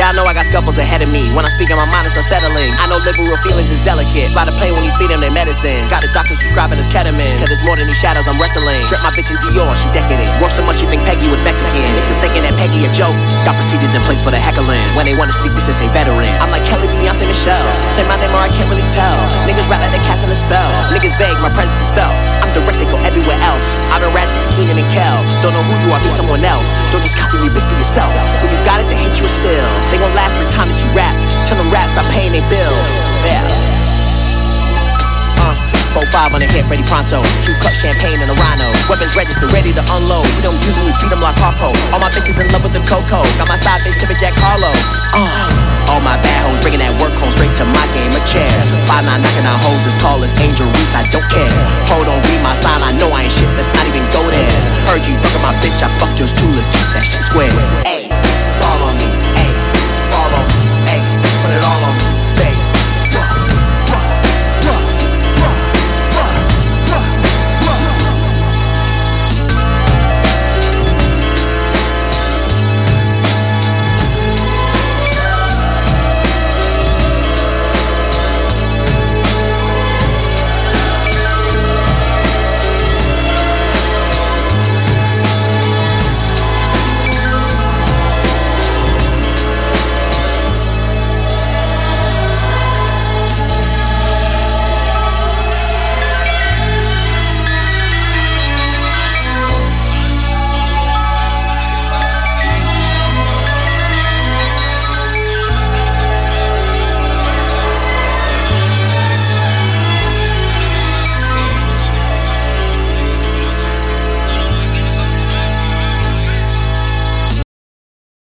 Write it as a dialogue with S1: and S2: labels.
S1: I know I got scuffles ahead of me. When I speak in my mind, it's unsettling. I know liberal feelings is delicate. Fly the plane when you feed them their medicine. Got the doctor subscribing this ketamine. Cause it's more than these shadows I'm wrestling. Drip my bitch in Dior, she decadent. Work so much you think Peggy was Mexican. Still thinking that Peggy a joke. Got procedures in place for the heckling. When they wanna speak, this is a veteran. I'm like Kelly, Beyonce, Michelle. Say my name or I can't really tell. Niggas rap like they casting a spell. Niggas vague, my presence is felt. I'm direct, they go everywhere else. I've five on the hip, ready pronto. Two cups champagne and a rhino. Weapons registered, ready to unload. We don't use them, we beat them like Harpo. All my bitches in love with the cocoa. Got my side bitch tipping Jack Harlow. Uh, all my bad hoes bringing that work home straight to my game of chair. Five nine knocking out hoes as tall as Angel Reese, I don't care. Hold on, read my sign, I know I ain't shit, let's not even go